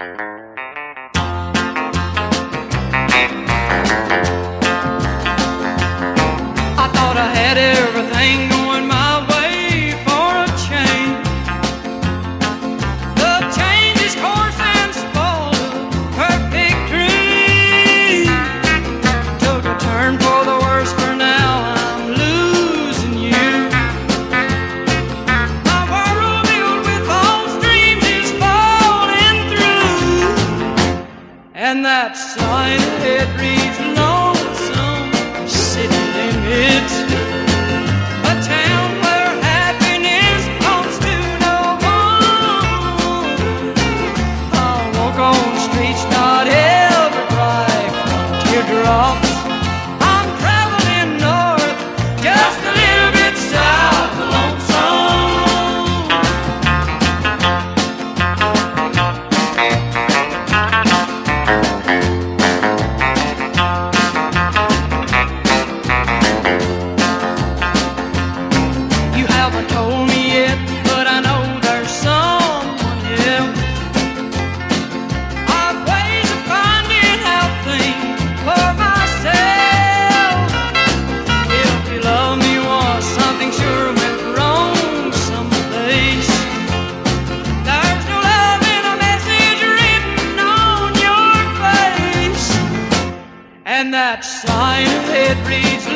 I that sign it reads lonesome city limits. A town where happiness comes to no one. I walk on streets not ever from teardrops. Haven't told me yet, but I know there's someone else. I've ways of finding out things for myself. If you love me once, something sure went wrong someplace. There's no love in a message written on your face. And that sign it reads